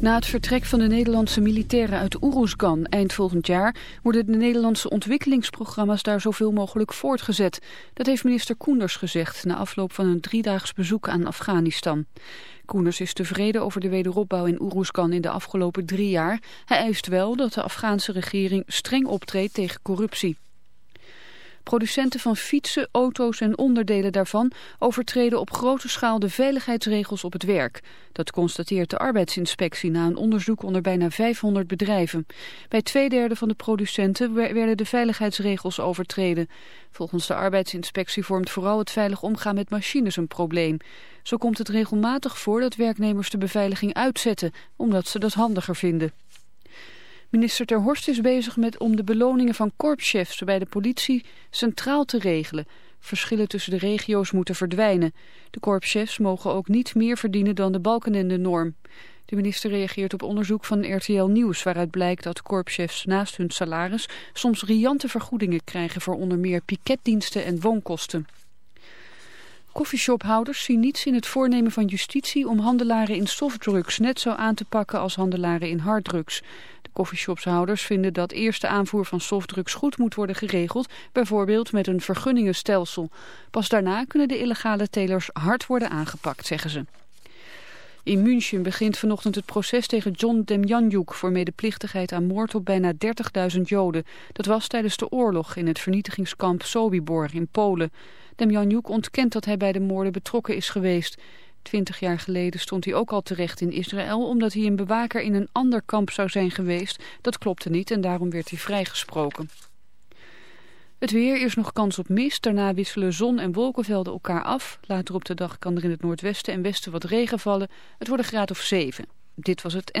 Na het vertrek van de Nederlandse militairen uit Oeroesgan eind volgend jaar... worden de Nederlandse ontwikkelingsprogramma's daar zoveel mogelijk voortgezet. Dat heeft minister Koenders gezegd na afloop van een driedaags bezoek aan Afghanistan. Koenders is tevreden over de wederopbouw in Oeroesgan in de afgelopen drie jaar. Hij eist wel dat de Afghaanse regering streng optreedt tegen corruptie. Producenten van fietsen, auto's en onderdelen daarvan overtreden op grote schaal de veiligheidsregels op het werk. Dat constateert de arbeidsinspectie na een onderzoek onder bijna 500 bedrijven. Bij twee derde van de producenten werden de veiligheidsregels overtreden. Volgens de arbeidsinspectie vormt vooral het veilig omgaan met machines een probleem. Zo komt het regelmatig voor dat werknemers de beveiliging uitzetten, omdat ze dat handiger vinden. Minister Ter Horst is bezig met om de beloningen van korpschefs bij de politie centraal te regelen. Verschillen tussen de regio's moeten verdwijnen. De korpschefs mogen ook niet meer verdienen dan de balkenende norm. De minister reageert op onderzoek van RTL Nieuws... waaruit blijkt dat korpschefs naast hun salaris... soms riante vergoedingen krijgen voor onder meer piketdiensten en woonkosten. Coffeeshophouders zien niets in het voornemen van justitie om handelaren in softdrugs net zo aan te pakken als handelaren in harddrugs. De coffeeshopshouders vinden dat eerst de aanvoer van softdrugs goed moet worden geregeld, bijvoorbeeld met een vergunningenstelsel. Pas daarna kunnen de illegale telers hard worden aangepakt, zeggen ze. In München begint vanochtend het proces tegen John Demjanjuk voor medeplichtigheid aan moord op bijna 30.000 Joden. Dat was tijdens de oorlog in het vernietigingskamp Sobibor in Polen. Demjanjuk ontkent dat hij bij de moorden betrokken is geweest. Twintig jaar geleden stond hij ook al terecht in Israël... omdat hij een bewaker in een ander kamp zou zijn geweest. Dat klopte niet en daarom werd hij vrijgesproken. Het weer, is nog kans op mist. Daarna wisselen zon en wolkenvelden elkaar af. Later op de dag kan er in het noordwesten en westen wat regen vallen. Het wordt een graad of 7. Dit was het.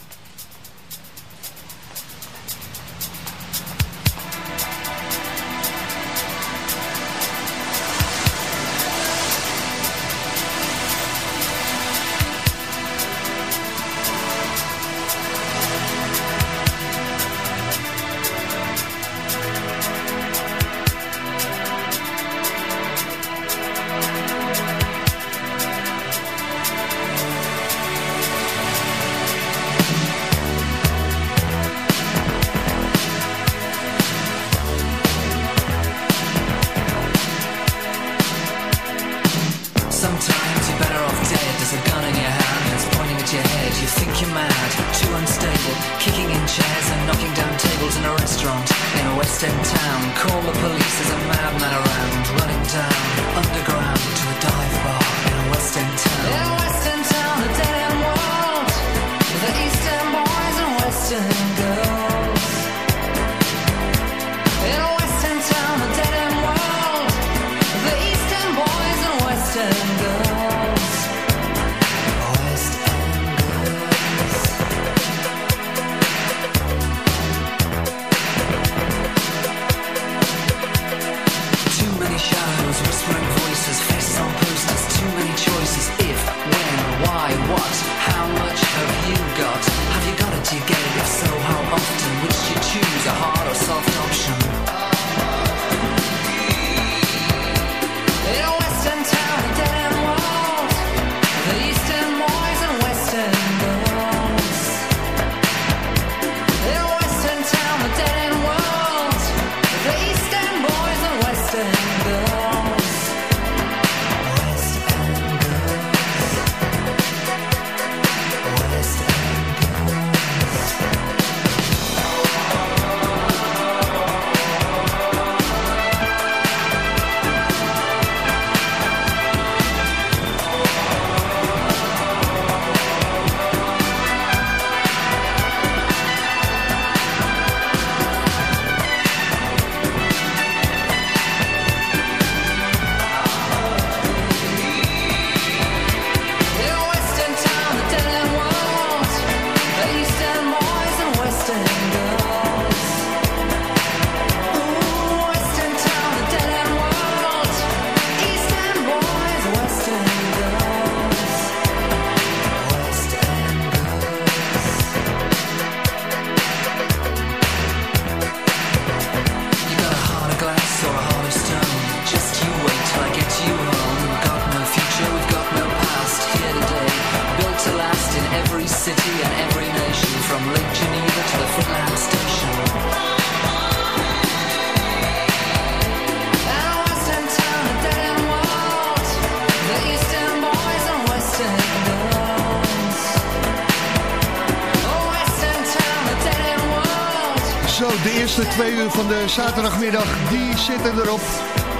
Zaterdagmiddag, die zitten erop.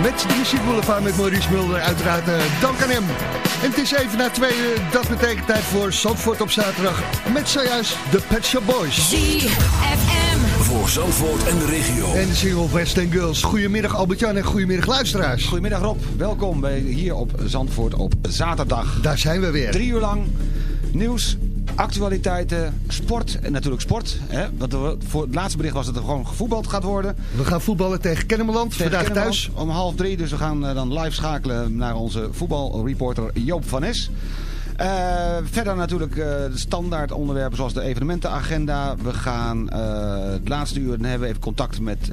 Met de muziekboulevard met Maurice Mulder, uiteraard eh, dank aan hem. En het is even na twee uur, dat betekent tijd voor Zandvoort op zaterdag. Met zojuist de Pet Shop Boys. ZFM. Voor Zandvoort en de regio. En de single West End Girls. Goedemiddag Albert-Jan en goedemiddag luisteraars. Goedemiddag Rob, welkom bij hier op Zandvoort op zaterdag. Daar zijn we weer. Drie uur lang nieuws, actualiteiten, sport en natuurlijk sport. Hè? Want voor het laatste bericht was dat er gewoon gevoetbald gaat worden. We gaan voetballen tegen Kennemerland, Tegen vandaag Kennemerland thuis. Om half drie, dus we gaan eh, dan live schakelen naar onze voetbalreporter Joop van Es. Eh, verder natuurlijk eh, de standaard onderwerpen zoals de evenementenagenda. We gaan eh, het laatste uur dan hebben we even contact met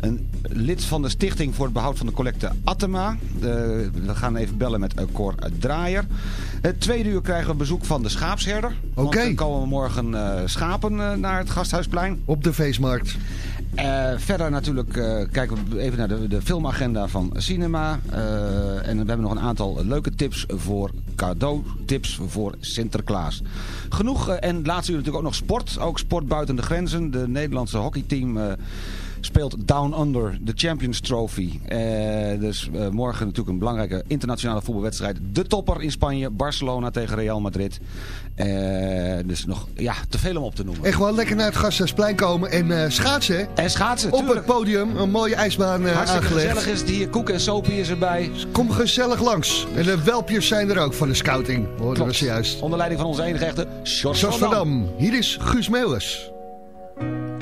een lid van de Stichting voor het Behoud van de Collecte Attema. De- we gaan even bellen met Cor Draaier. Het tweede uur krijgen we bezoek van de schaapsherder. Oké. dan komen morgen eh, schapen naar het Gasthuisplein. Op de feestmarkt. Eh, verder natuurlijk eh, kijken we even naar de, filmagenda van cinema. Eh, en we hebben nog een aantal leuke tips voor cadeautips voor Sinterklaas. Genoeg. en laatste uur natuurlijk ook nog sport. Ook sport buiten de grenzen. De Nederlandse hockeyteam... speelt Down Under, de Champions Trophy. Eh, dus eh, morgen natuurlijk een belangrijke internationale voetbalwedstrijd. De topper in Spanje, Barcelona tegen Real Madrid. Eh, dus nog ja, te veel om op te noemen. En gewoon lekker naar het Gasthuisplein komen en schaatsen. En schaatsen, Op tuurlijk. het podium, een mooie ijsbaan Hartstikke aangelegd. gezellig is het hier. Koek en sopie is erbij. Kom gezellig langs. En de welpjes zijn er ook van de scouting, hoorden we zojuist. Onder leiding van onze enige echte Sjors van. Dam, hier is Guus Meeuwers.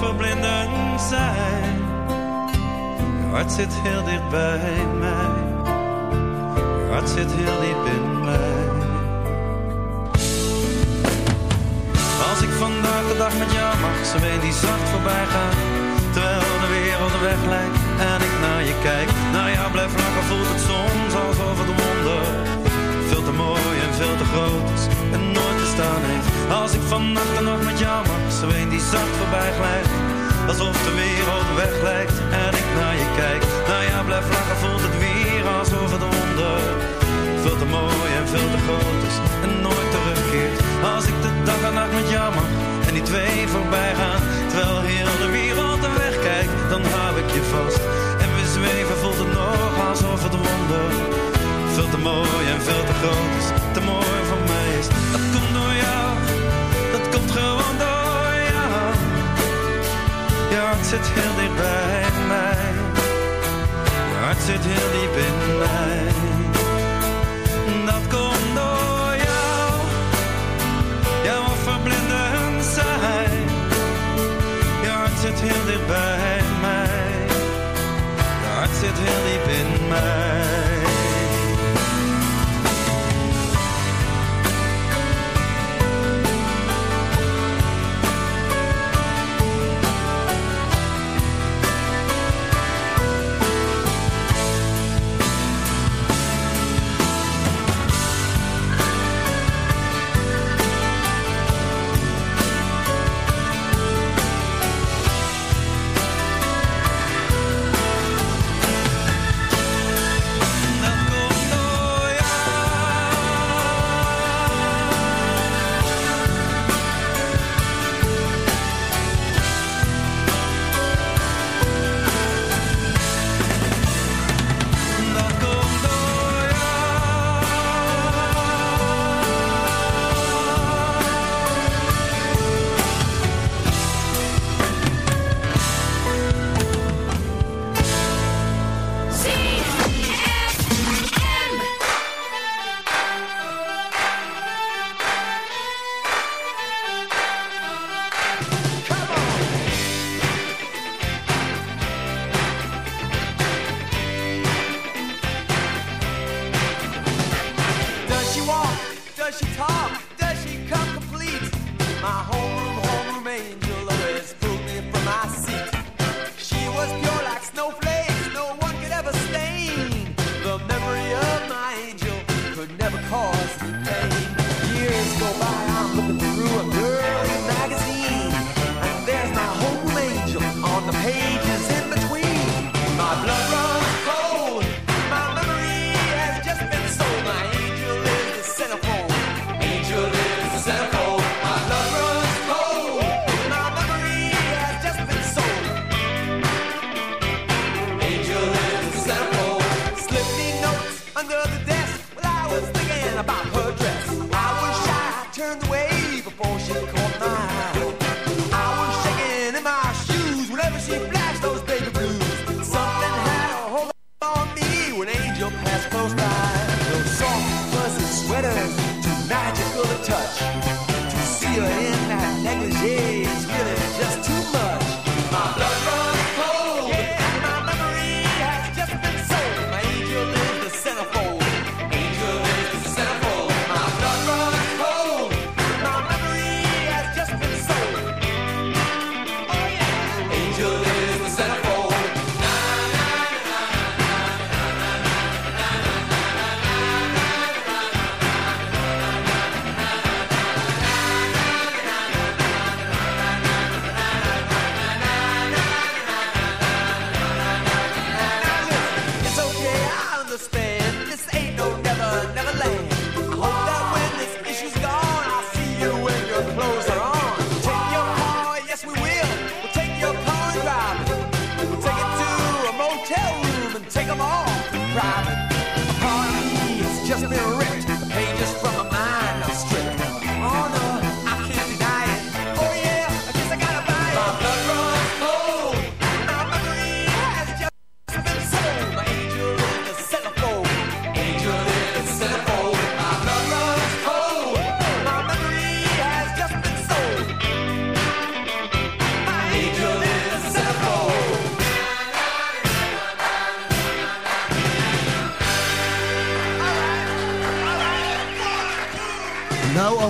Verblindend zijn. Je hart zit heel dicht bij mij. Je hart zit heel diep in mij. Als ik vandaag de dag met jou mag, zo weet die zacht voorbij gaat. Terwijl de wereld weg lijkt en ik naar je kijk. Naar jou blijf lachen, voelt het soms alsof het wonder. Veel te mooi en veel te groot is en nooit Als ik vannacht de nog met jou mag, zo weet die zacht voorbij glijdt. Alsof de wereld weg lijkt en ik naar je kijk. Naar jou blijf lachen, voelt het weer alsof het wonder. Veel te mooi en veel te groot is en nooit terugkeert. Als ik de dag en nacht met jou mag en die twee voorbij gaan. Terwijl heel de wereld er wegkijkt, dan hou ik je vast. En we zweven voelt het nog alsof het wonder. Veel te mooi en veel te groot is, te mooi voor mij komt gewoon door jou. Je hart zit heel dicht bij mij. Je hart zit heel diep in mij. Dat komt door jou. Jouw verblindend zijn. Je hart zit heel dicht bij mij. Je hart zit heel diep in mij.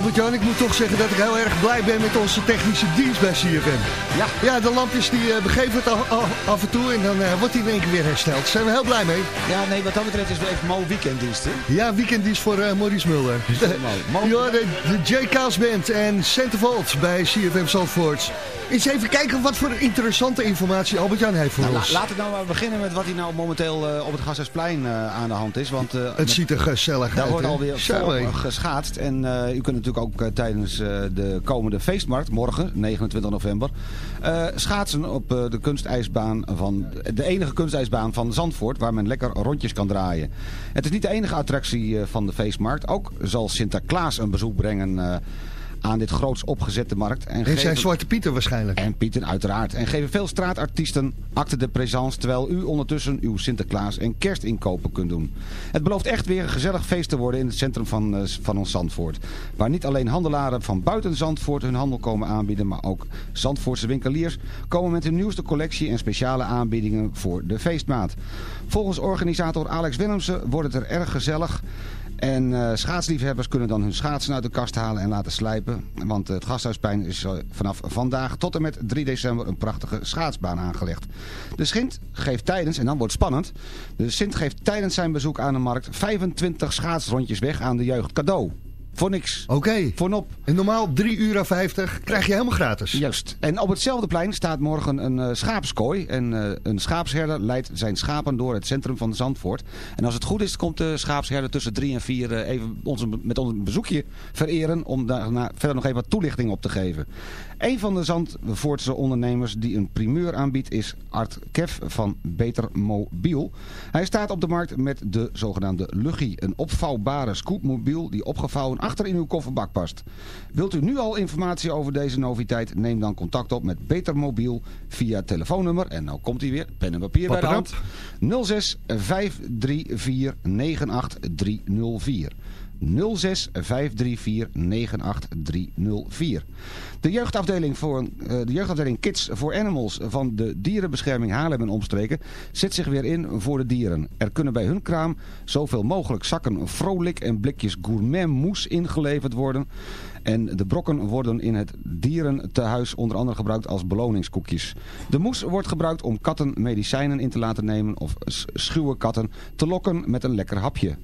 Albert-Jan, ik moet toch zeggen dat ik heel erg blij ben met onze technische dienst bij CFM. Ja. Ja, de lampjes die uh, begeven het af, af, af, en toe en dan uh, wordt hij in één keer weer hersteld. Daar zijn we heel blij mee. Ja, nee, wat dat betreft is het even Mo weekenddienst, hè? Ja, weekenddienst voor uh, Maurice Mulder. Mo. Ja, de, de J. Kaas Band en Centervolt bij CFM Zandvoort. Eens even kijken wat voor interessante informatie Albert-Jan heeft voor nou, ons. La, laten we nou maar beginnen met wat hij nou momenteel op het Gasthuisplein uh, aan de hand is. Want, het ziet er gezellig daar uit. Daar wordt alweer geschaatst. En u kunt natuurlijk ook tijdens de komende feestmarkt, morgen, 29 november, schaatsen op de kunstijsbaan van de enige kunstijsbaan van Zandvoort, waar men lekker rondjes kan draaien. Het is niet de enige attractie van de feestmarkt. Ook zal Sinterklaas een bezoek brengen aan dit groots opgezette markt. En, en geven... zijn Zwarte Pieten waarschijnlijk. En Pieten uiteraard. En geven veel straatartiesten acte de présence... terwijl u ondertussen uw Sinterklaas en kerstinkopen kunt doen. Het belooft echt weer een gezellig feest te worden in het centrum van, uh, van ons Zandvoort. Waar niet alleen handelaren van buiten Zandvoort hun handel komen aanbieden... maar ook Zandvoortse winkeliers komen met hun nieuwste collectie... en speciale aanbiedingen voor de feestmaat. Volgens organisator Alex Willemsen wordt het er erg gezellig... En uh, schaatsliefhebbers kunnen dan hun schaatsen uit de kast halen en laten slijpen. Want het Gasthuisplein is uh, vanaf vandaag tot en met 3 december een prachtige schaatsbaan aangelegd. De Sint geeft tijdens, en dan wordt het spannend, de Sint geeft tijdens zijn bezoek aan de markt 25 schaatsrondjes weg aan de jeugd cadeau. Voor niks. Oké. Okay. En normaal 3,50 euro krijg je helemaal gratis. Juist. En op hetzelfde plein staat morgen een uh, schaapskooi. En uh, een schaapsherder leidt zijn schapen door het centrum van Zandvoort. En als het goed is, komt de schaapsherder tussen 3 en 4 uh, even ons, met ons een bezoekje vereren. Om daarna verder nog even wat toelichting op te geven. Een van de Zandvoortse ondernemers die een primeur aanbiedt is Art Kev van Beter Mobiel. Hij staat op de markt met de zogenaamde Luggie. Een opvouwbare scootmobiel die opgevouwen achter in uw kofferbak past. Wilt u nu al informatie over deze noviteit? Neem dan contact op met Beter Mobiel via telefoonnummer. En nou komt hij weer, pen en papier bij de hand. 06 534 98304. 06 534 98304. De jeugdafdeling, voor, uh, de jeugdafdeling Kids for Animals van de dierenbescherming Haarlem en omstreken zet zich weer in voor de dieren. Er kunnen bij hun kraam zoveel mogelijk zakken vrolijk en blikjes gourmet moes ingeleverd worden. En de brokken worden in het dierentehuis onder andere gebruikt als beloningskoekjes. De moes wordt gebruikt om katten medicijnen in te laten nemen of schuwe katten te lokken met een lekker hapje.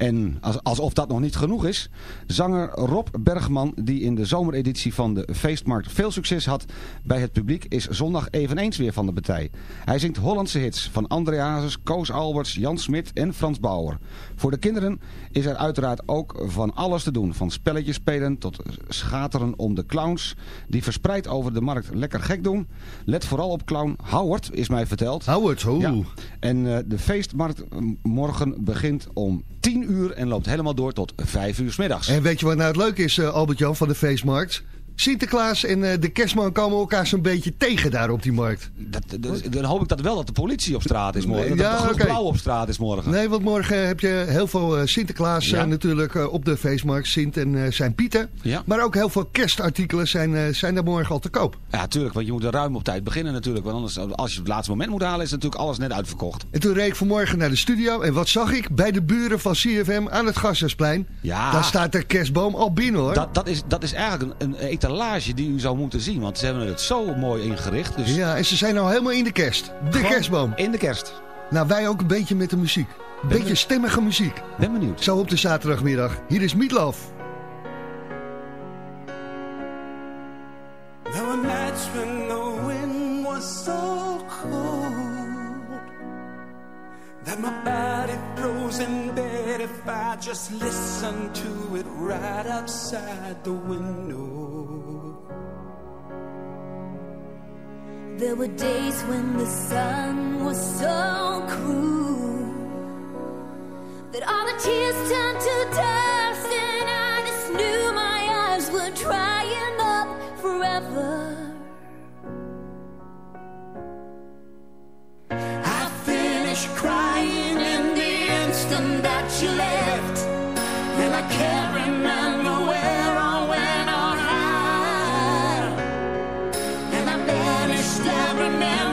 En alsof dat nog niet genoeg is, zanger Rob Bergman, die in de zomereditie van de feestmarkt veel succes had bij het publiek, is zondag eveneens weer van de partij. Hij zingt Hollandse hits van André Hazes, Koos Alberts, Jan Smit en Frans Bauer. Voor de kinderen is er uiteraard ook van alles te doen, van spelletjes spelen tot schateren om de clowns die verspreid over de markt lekker gek doen. Let vooral op clown Howard, is mij verteld. Howard, hoe? Ja. En uh, de feestmarkt morgen begint om 10 uur en loopt helemaal door tot 5 uur s middags. En weet je wat nou het leuke is, uh, Albert-Jan, van de feestmarkt? Sinterklaas en uh, de kerstman komen elkaar zo'n beetje tegen daar op die markt. Dat, dat, dan hoop ik dat wel dat de politie op straat is morgen. Dat ja, de okay. blauw op straat is morgen. Nee, want morgen heb je heel veel uh, Sinterklaas ja. uh, natuurlijk op de feestmarkt. Sint en zijn Pieten. Ja. Maar ook heel veel kerstartikelen zijn, zijn daar morgen al te koop. Ja, tuurlijk. Want je moet er ruim op tijd beginnen natuurlijk. Want anders, als je het laatste moment moet halen, is natuurlijk alles net uitverkocht. En toen reed ik vanmorgen naar de studio. En wat zag ik? Bij de buren van CFM aan het Gasthuisplein. Ja. Daar staat de kerstboom al binnen hoor. Dat, dat, is, dat is eigenlijk een, een etalage die u zou moeten zien. Want ze hebben het zo mooi ingericht. Dus... Ja, en ze zijn al helemaal in de kerst. De Gewoon kerstboom. In de kerst. Nou, wij ook een beetje met de muziek. Een beetje stemmige muziek. Ben benieuwd. Zo op de zaterdagmiddag. Hier is Meatloaf. There were nights when the wind was so cold That my body froze in bed if I just listened to it right outside the window There were days when the sun was so cruel that all the tears turned to dust, and I just knew my eyes were drying up forever. I finished crying in the instant that you left, and I can't remember remember.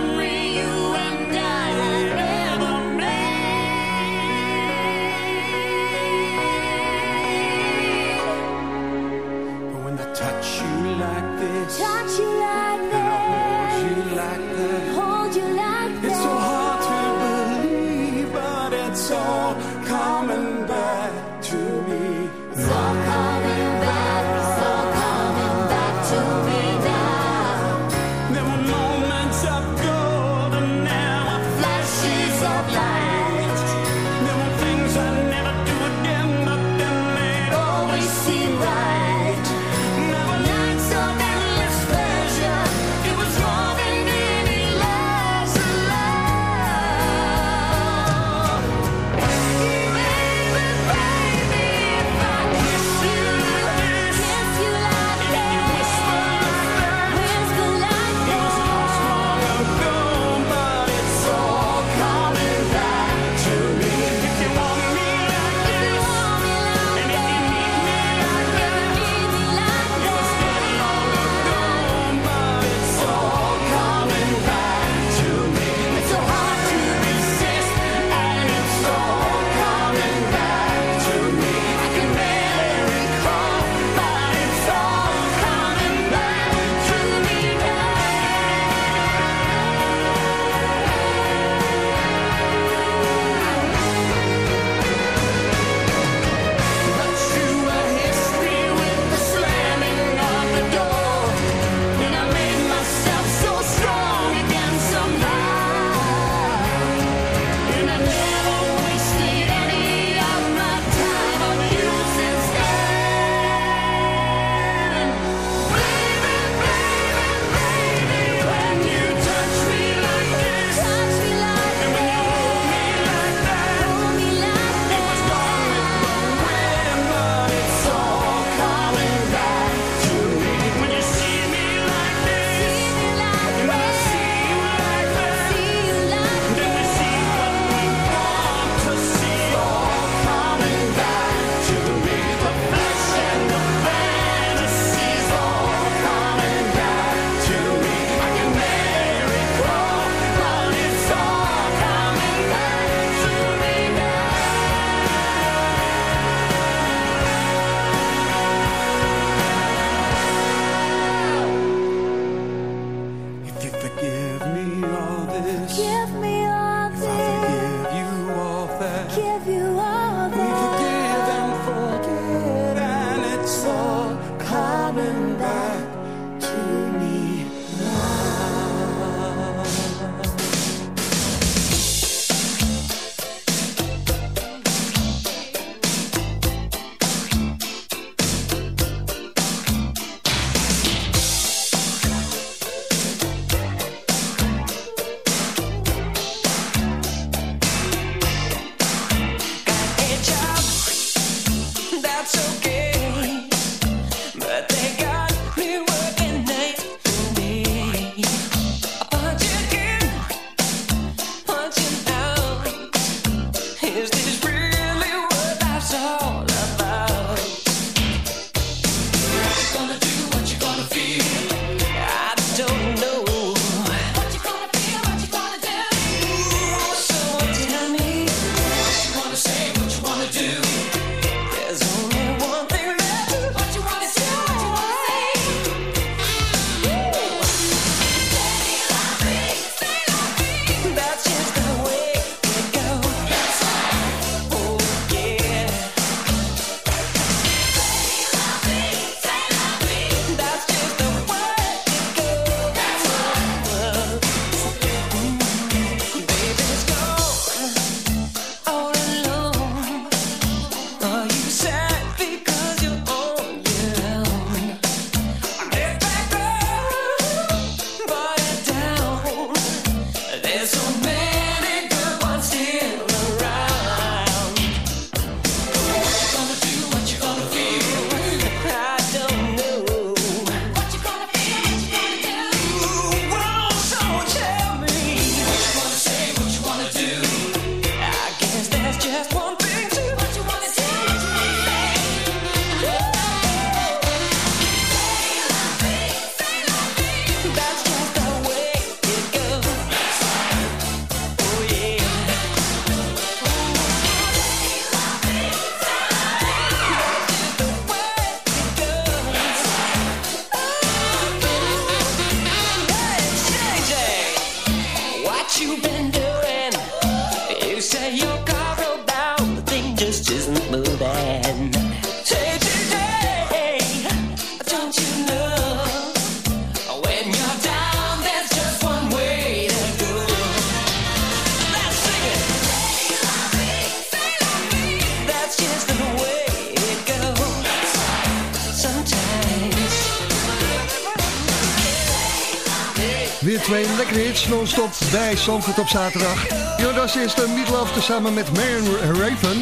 Bij Zandvoort op zaterdag. Jonas is de Midlove samen met Marion Raven.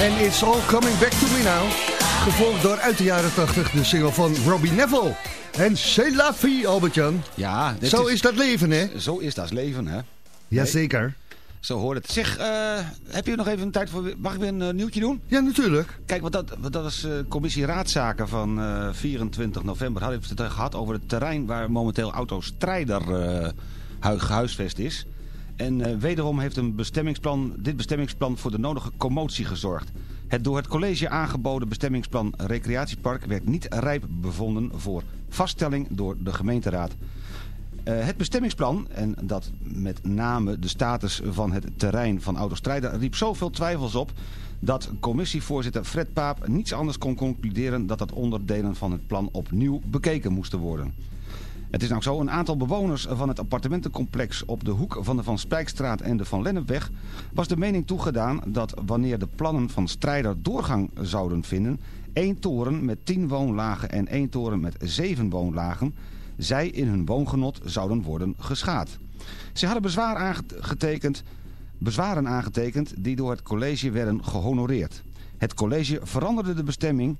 En It's All Coming Back to Me Now. Gevolgd door uit de jaren 80 de single van Robbie Neville. En C'est la vie, Albert-Jan. Ja. Zo is dat leven, hè? Zo is dat leven, hè? Jazeker. Zo hoort het. Zeg, eh, heb je nog even een tijd voor... Mag ik weer een eh, nieuwtje doen? Ja, natuurlijk. Kijk, want dat, want dat is eh, commissie Raadzaken van eh, 24 november. Hadden we het gehad over het terrein waar momenteel Autostrijder eh hu- gehuisvest is. En eh, wederom heeft een bestemmingsplan, dit bestemmingsplan voor de nodige commotie gezorgd. Het door het college aangeboden bestemmingsplan Recreatiepark werd niet rijp bevonden voor vaststelling door de gemeenteraad. Eh, het bestemmingsplan, en dat met name de status van het terrein van Autostrijder, riep zoveel twijfels op dat commissievoorzitter Fred Paap niets anders kon concluderen dat dat onderdelen van het plan opnieuw bekeken moesten worden. Het is nou zo, een aantal bewoners van het appartementencomplex op de hoek van de Van Spijkstraat en de Van Lennepweg was de mening toegedaan dat wanneer de plannen van Strijder doorgang zouden vinden, één toren met 10 woonlagen en één toren met 7 woonlagen, zij in hun woongenot zouden worden geschaad. Ze hadden bezwaar aangetekend, bezwaren aangetekend die door het college werden gehonoreerd. Het college veranderde de bestemming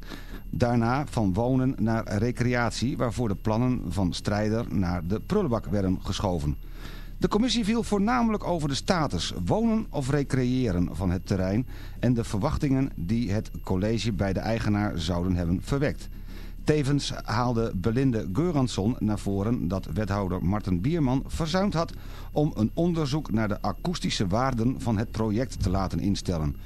daarna van wonen naar recreatie... waarvoor de plannen van Strijder naar de prullenbak werden geschoven. De commissie viel voornamelijk over de status wonen of recreëren van het terrein... en de verwachtingen die het college bij de eigenaar zouden hebben verwekt. Tevens haalde Belinde Geuransson naar voren dat wethouder Martin Bierman verzuimd had om een onderzoek naar de akoestische waarden van het project te laten instellen.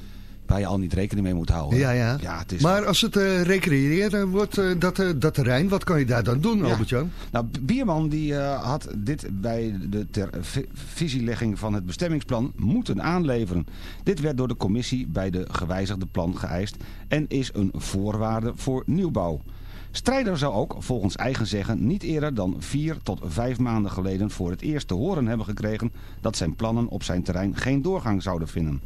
Waar je al niet rekening mee moet houden. Ja, ja. ja het is Maar als het eh, recreëren wordt, eh, dat, eh, dat terrein, wat kan je daar dan doen, Ja. Albert-Jan? Nou, Bierman die, had dit bij de ter vi- visielegging van het bestemmingsplan moeten aanleveren. Dit werd door de commissie bij de gewijzigde plan geëist en is een voorwaarde voor nieuwbouw. Strijder zou ook, volgens eigen zeggen, niet eerder dan vier tot vijf maanden geleden voor het eerst te horen hebben gekregen dat zijn plannen op zijn terrein geen doorgang zouden vinden.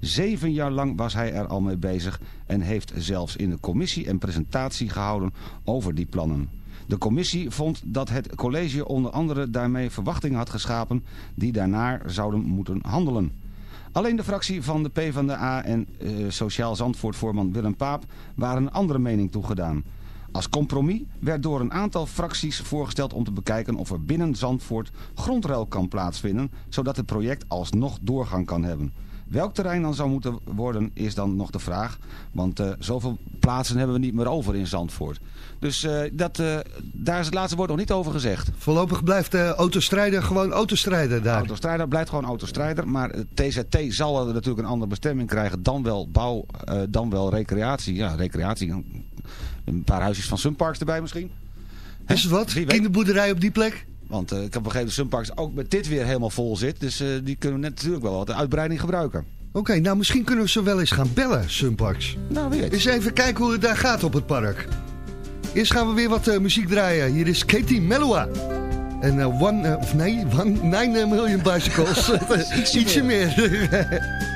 Zeven jaar lang was hij er al mee bezig en heeft zelfs in de commissie een presentatie gehouden over die plannen. De commissie vond dat het college onder andere daarmee verwachtingen had geschapen die daarnaar zouden moeten handelen. Alleen de fractie van de PvdA en eh, Sociaal Zandvoort-voorman Willem Paap waren een andere mening toegedaan. Als compromis werd door een aantal fracties voorgesteld om te bekijken of er binnen Zandvoort grondruil kan plaatsvinden, zodat het project alsnog doorgang kan hebben. Welk terrein dan zou moeten worden is dan nog de vraag, want eh, zoveel plaatsen hebben we niet meer over in Zandvoort. Dus eh, dat, eh, daar is het laatste woord nog niet over gezegd. Voorlopig blijft de autostrijder gewoon autostrijder daar. Autostrijder blijft gewoon autostrijder, maar TZT zal er natuurlijk een andere bestemming krijgen dan wel bouw, dan wel recreatie. Ja, recreatie. Een, paar huisjes van Sunparks erbij misschien. Is het wat? Kinderboerderij op die plek? Want eh, ik heb begrepen dat Sunparks ook met dit weer helemaal vol zit. Dus eh, die kunnen net natuurlijk wel wat uitbreiding gebruiken. Oké, nou misschien kunnen we ze wel eens gaan bellen, Sunparks. Nou, weet. Eens even kijken hoe het daar gaat op het park. Eerst gaan we weer wat eh, muziek draaien. Hier is Katie Melua. En eh, one, of nee, one, nine million bicycles. Ietsje, meer.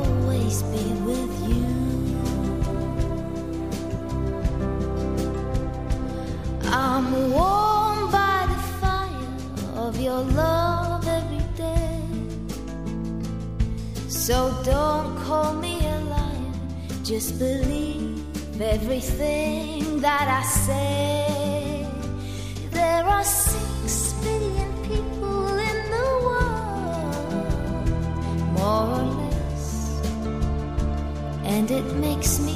just believe everything that I say. There are six billion people in the world, more or less, and it makes me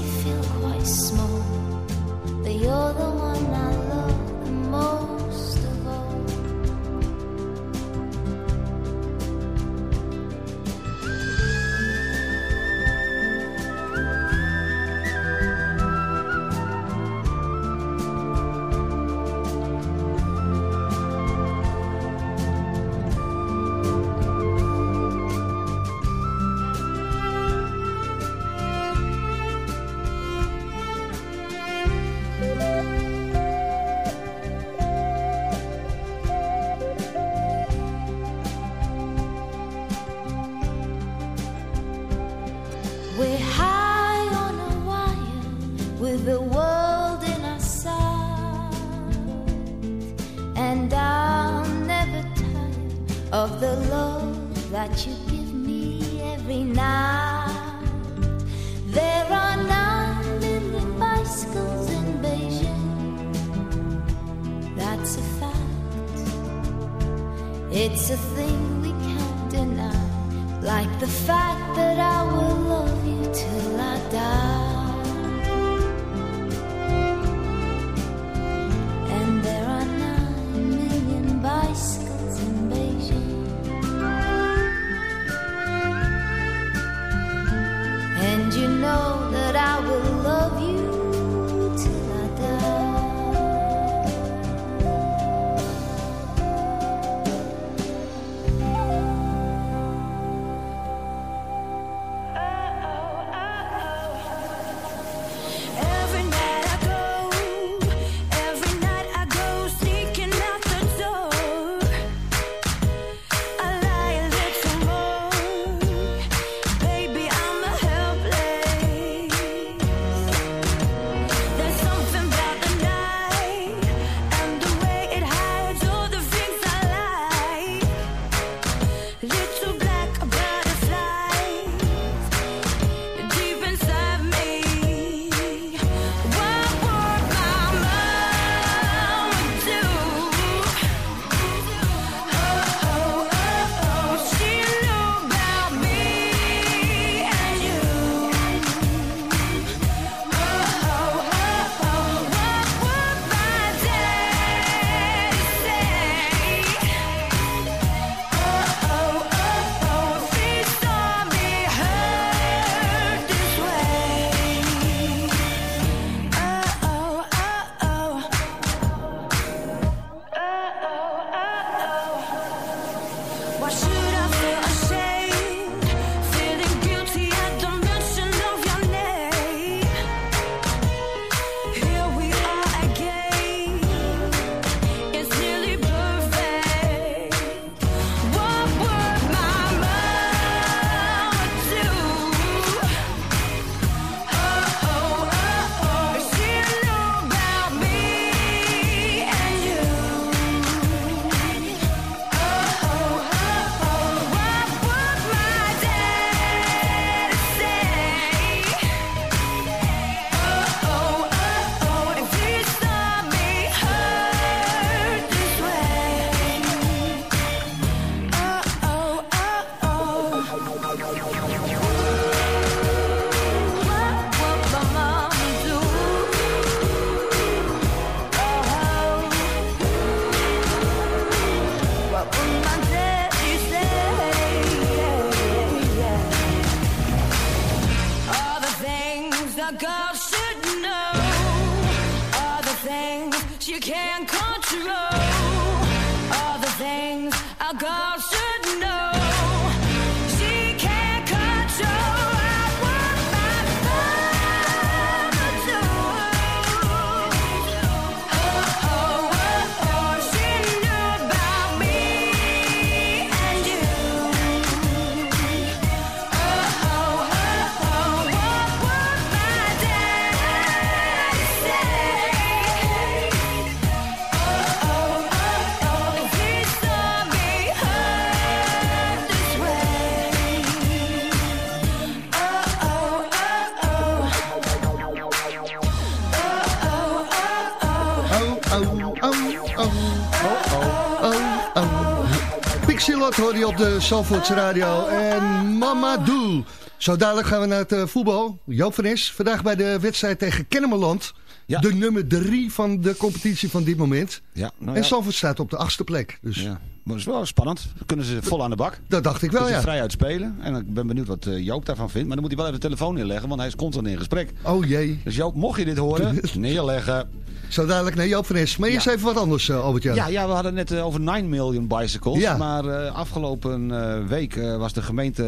op de Zalvoorts Radio. En Mama Doe. Zo dadelijk gaan we naar het eh, voetbal. Joop van Is, vandaag bij de wedstrijd tegen Kennemerland. Ja. De nummer drie van de competitie van dit moment. Ja, nou En. Zalvoort staat op de achtste plek. Dus Ja. Maar het is wel spannend. Dan kunnen ze vol aan de bak. dat dacht ik wel, ja. vrij uitspelen. En ik ben benieuwd wat eh, Joop daarvan vindt. Maar dan moet hij wel even de telefoon inleggen, want hij is constant in gesprek. Oh jee. Dus Joop, mocht je dit horen, neerleggen. Zo dadelijk naar Joop van Es. Maar eerst Ja. even wat anders, eh, Albert Jan. Ja, ja, we hadden net eh, over 9 miljoen bicycles. Ja. Maar eh, afgelopen week was de, gemeente,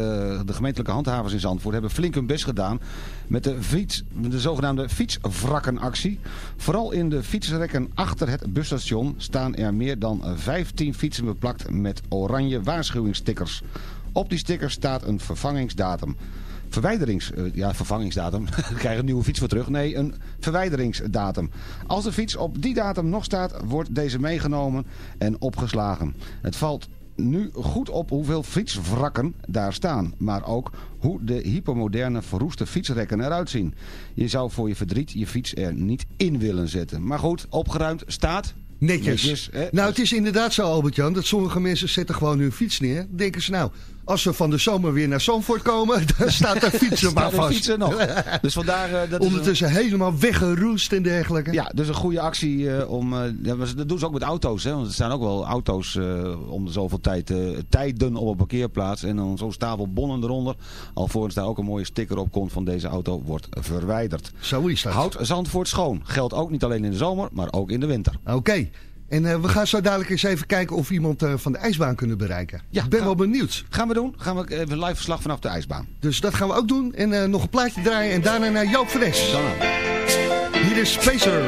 de gemeentelijke handhavers in Zandvoort... hebben flink hun best gedaan met de, fiets, de zogenaamde fietswrakkenactie. Vooral in de fietsrekken achter het busstation staan er meer dan 15 fietsen beplakt met oranje waarschuwingsstickers. Op die stickers staat een vervangingsdatum. verwijderings... eh, ja, vervangingsdatum. We krijgen een nieuwe fiets voor terug. Nee, een verwijderingsdatum. Als de fiets op die datum nog staat, wordt deze meegenomen en opgeslagen. Het valt nu goed op hoeveel fietswrakken daar staan. Maar ook hoe de hypermoderne verroeste fietsrekken eruit zien. Je zou voor je verdriet je fiets er niet in willen zetten. Maar goed, opgeruimd staat... Netjes. hè? Nou, het is inderdaad zo, Albert-Jan, dat sommige mensen zetten gewoon hun fiets neer. Denken ze, nou, als we van de zomer weer naar Zandvoort komen, dan staat er maar Staan er vast. fietsen nog. Dus vandaar... eh, dat is een- Ondertussen helemaal weggeroest en dergelijke. Ja, dus een goede actie eh, om... eh, maar dat doen ze ook met auto's. Hè, want er staan ook wel auto's om de zoveel tijd, tijden op een parkeerplaats. En dan zo'n stapel bonnen eronder. Alvorens daar ook een mooie sticker op komt van deze auto wordt verwijderd. Zo is dat. Houd Zandvoort schoon. Geldt ook niet alleen in de zomer, maar ook in de winter. Oké. En eh, we gaan zo dadelijk eens even kijken of we iemand eh, van de ijsbaan kunnen bereiken. Ja, Ik ben wel benieuwd. Gaan we doen. Gaan we even live verslag vanaf de ijsbaan. Dus dat gaan we ook doen. En eh, nog een plaatje draaien en daarna naar Joop van Es. Hier is Spacer.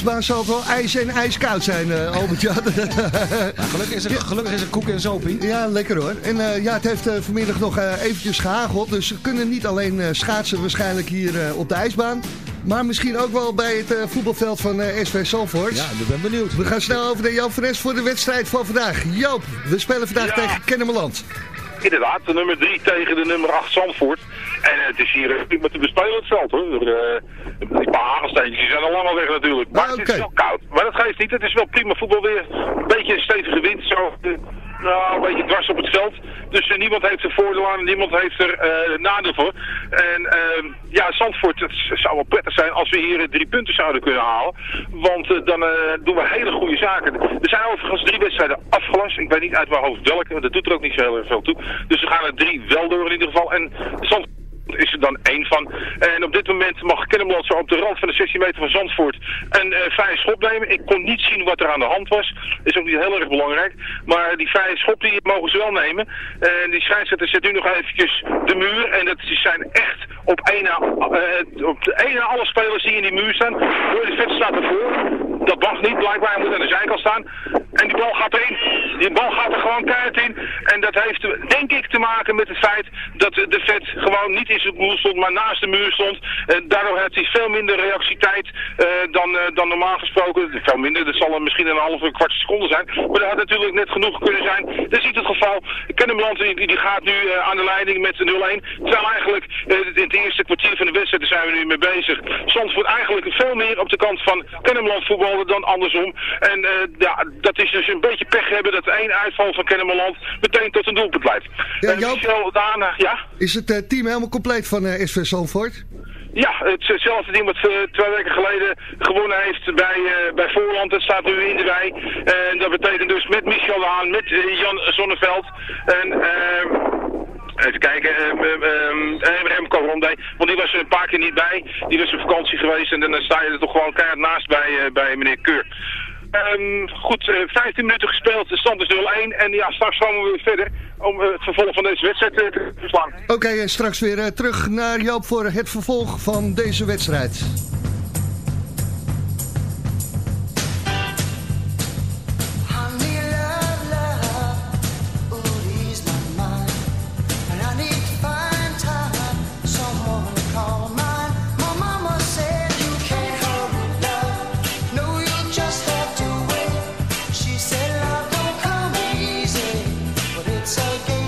IJsbaan zal het wel ijs en ijskoud zijn, eh Albert Jan. gelukkig, is er, gelukkig is er koek en zopie. Ja, lekker hoor. En eh, ja, het heeft eh, vanmiddag nog eh, eventjes gehageld. Dus ze kunnen niet alleen eh, schaatsen waarschijnlijk hier eh, op de ijsbaan. Maar misschien ook wel bij het eh, voetbalveld van eh, SV Salford. Ja, ik ben benieuwd. We gaan snel over naar Joop van Es voor de wedstrijd van vandaag. Joop, we spelen vandaag Ja. tegen Kennemerland. Inderdaad, de nummer 3 tegen de nummer 8 Zandvoort. En het is hier met de bespelen het veld hoor. Eh, die paar hagelsteentjes die zijn al lang al weg natuurlijk. Maar het is wel koud. Maar dat geeft niet, het is wel prima voetbal weer. Een beetje een stevige wind zo. nou, een beetje dwars op het veld. Dus eh, niemand heeft er voordeel aan niemand heeft er eh, nadeel voor. En eh, ja, Zandvoort, het zou wel prettig zijn als we hier drie punten zouden kunnen halen. Want dan doen we hele goede zaken. Er zijn overigens drie wedstrijden afgelast. Ik weet niet uit mijn hoofd welke, dat doet er ook niet zo heel erg veel toe. Dus we gaan er drie wel door in ieder geval. En Zandvoort is er dan één van. En op dit moment mag Kennemerland zo op de rand van de 16 meter van Zandvoort een eh, vrije schop nemen. Ik kon niet zien wat er aan de hand was. is ook niet heel erg belangrijk. Maar die vrije schop die mogen ze wel nemen. En die scheidsrechter zet nu nog eventjes de muur. En dat zijn echt op één na, eh, op de één na alle spelers die in die muur staan. Door de vet staat ervoor. Dat mag niet. Blijkbaar hij moet aan de zijkant staan. En die bal gaat erin. Die bal gaat er gewoon keihard in. En dat heeft denk ik te maken met het feit dat de vet gewoon niet in zijn muur stond, maar naast de muur stond. En daardoor heeft hij veel minder reactietijd eh, dan, eh, dan normaal gesproken. Veel minder, dat zal er misschien een halve kwart seconde zijn. Maar dat had natuurlijk net genoeg kunnen zijn. Dat is niet het geval. Kennemerland die, die gaat nu eh, aan de leiding met 0-1. Terwijl eigenlijk eh, in het eerste kwartier van de wedstrijd, zijn we nu mee bezig. Zandvoort eigenlijk veel meer op de kant van Kennemerland voetballen dan andersom. En eh, ja, dat is dus een beetje pech hebben dat één uitval van Kennemerland meteen tot een doelpunt leidt. Ja, Joop? Michel Dana, ja? Is het eh, team helemaal compleet van eh, SV Salford? Ja, hetzelfde team wat eh, twee weken geleden gewonnen heeft bij, eh, bij Voorland. Dat staat nu in de rij. En dat betekent dus met Michel Haan, met eh, Jan Zonneveld. En... eh, Even kijken, um, um, Remco Rondé, want die was er een paar keer niet bij. Die was op vakantie geweest en dan sta je er toch gewoon keihard naast bij, eh, bij meneer Keur. Ehm, goed, eh, 15 minuten gespeeld, de stand is 0-1 en ja, straks gaan we weer verder om eh, het vervolg van deze wedstrijd eh, te verslaan. Oké, straks weer eh, terug naar Joop voor het vervolg van deze wedstrijd. But it's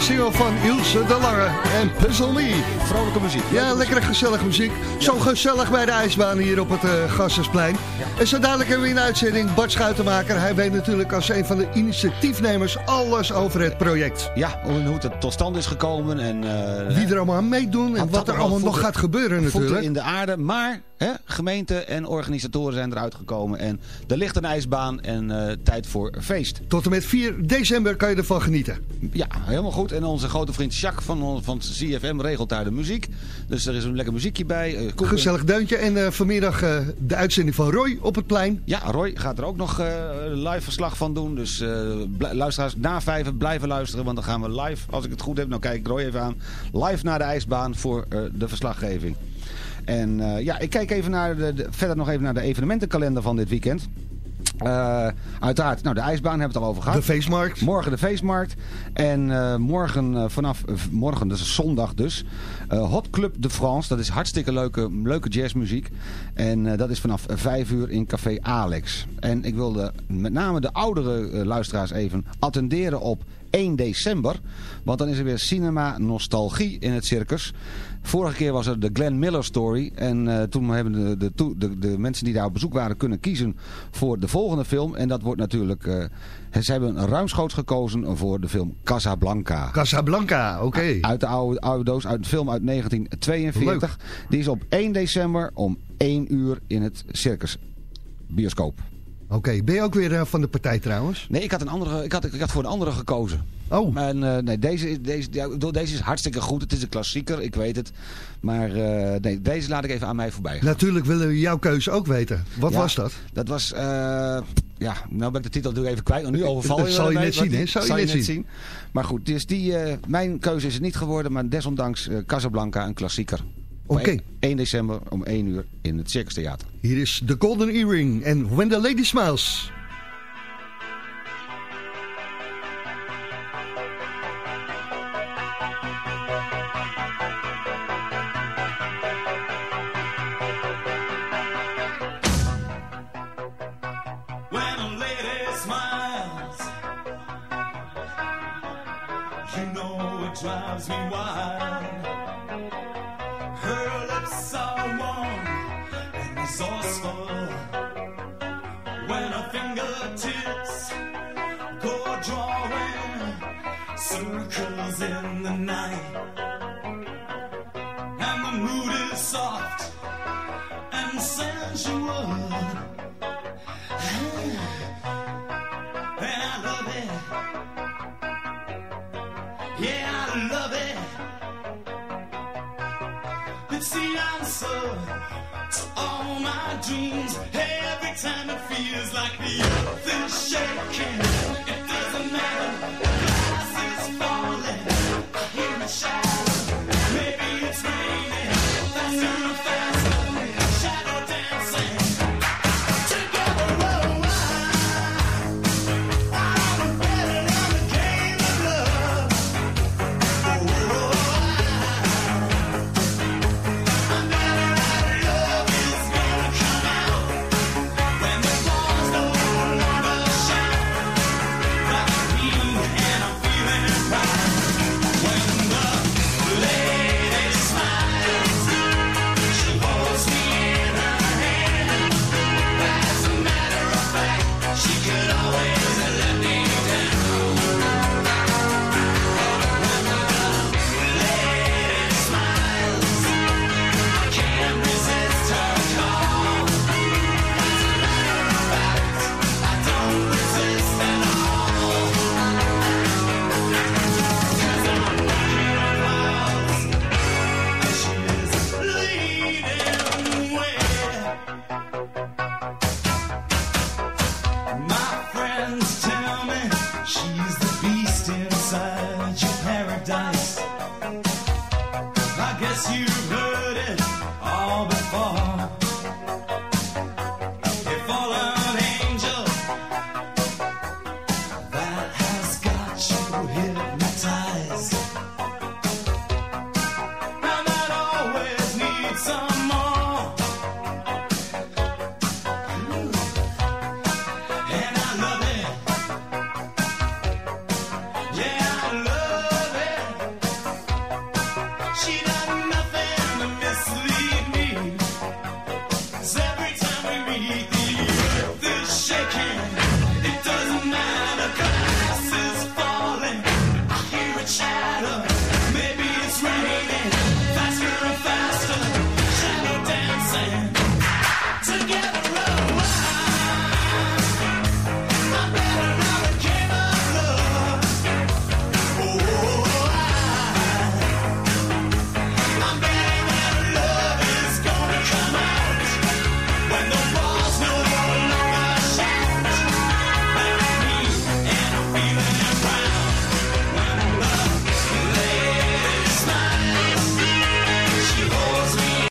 single van Ilse de Lange en Puzzle Me. Vrolijke muziek. Ja, lekkere gezellige muziek. Zo gezellig bij de ijsbaan hier op het uh, Gassersplein. En zo dadelijk hebben we in de uitzending Bart Schuitenmaker. Hij weet natuurlijk als een van de initiatiefnemers alles over het project. Ja, hoe het tot stand is gekomen. En, uh, Wie er allemaal aan meedoen en wat er allemaal nog gaat gebeuren natuurlijk. In de aarde, maar hè, gemeente en organisatoren zijn eruit gekomen. En er ligt een ijsbaan en uh, tijd voor feest. Tot en met 4 december kan je ervan genieten. Ja, helemaal goed. En onze grote vriend Jacques van, van CFM regelt daar de muziek. Dus er is een lekker muziekje bij. Uh, Gezellig deuntje. En uh, vanmiddag uh, de uitzending van Roy op het plein. Ja, Roy gaat er ook nog live verslag van doen. Dus luisteraars na vijf blijven luisteren. Want dan gaan we live, als ik het goed heb, nou kijk ik Roy even aan. Live naar de ijsbaan voor de verslaggeving. En ja, ik kijk even naar de, de, verder nog even naar de evenementenkalender van dit weekend. Uh, uiteraard, nou de ijsbaan hebben we het al over gehad. De feestmarkt. Morgen de feestmarkt. En uh, morgen uh, vanaf, morgen, is zondag dus, Hot Club de France. Dat is hartstikke leuke, leuke jazzmuziek. En dat is vanaf 5 uur in Café Alex. En ik wilde met name de oudere luisteraars even attenderen op 1 december. Want dan is er weer cinema nostalgie in het circus. Vorige keer was er de Glenn Miller story. En uh, toen hebben de, de, de, de, mensen die daar op bezoek waren kunnen kiezen voor de volgende film. En dat wordt natuurlijk... Uh, ze hebben ruimschoots gekozen voor de film Casablanca. Casablanca, oké. Okay. Uit de oude, oude doos, uit de film uit 1942. Leuk. Die is op 1 december om 1 uur in het circus bioscoop. Oké, okay. ben je ook weer uh, van de partij trouwens? Nee, ik had, een andere, ik had, ik had voor een andere gekozen. Oh. En, uh, nee, deze, deze, ja, deze is hartstikke goed. Het is een klassieker, ik weet het. Maar uh, nee, deze laat ik even aan mij voorbij gaan. Natuurlijk willen we jouw keuze ook weten. Wat ja, was dat? Dat was... ja, nou ben ik de titel natuurlijk even kwijt. Nu overval je Dat zal je net zien, hè? Zal je, net zien. zien. Maar goed, dus die, mijn keuze is het niet geworden. Maar desondanks Casablanca, een klassieker. Oké. Okay. 1 december om 1 uur in het Circus Theater. Hier is The Golden Earring en When the Lady Smiles.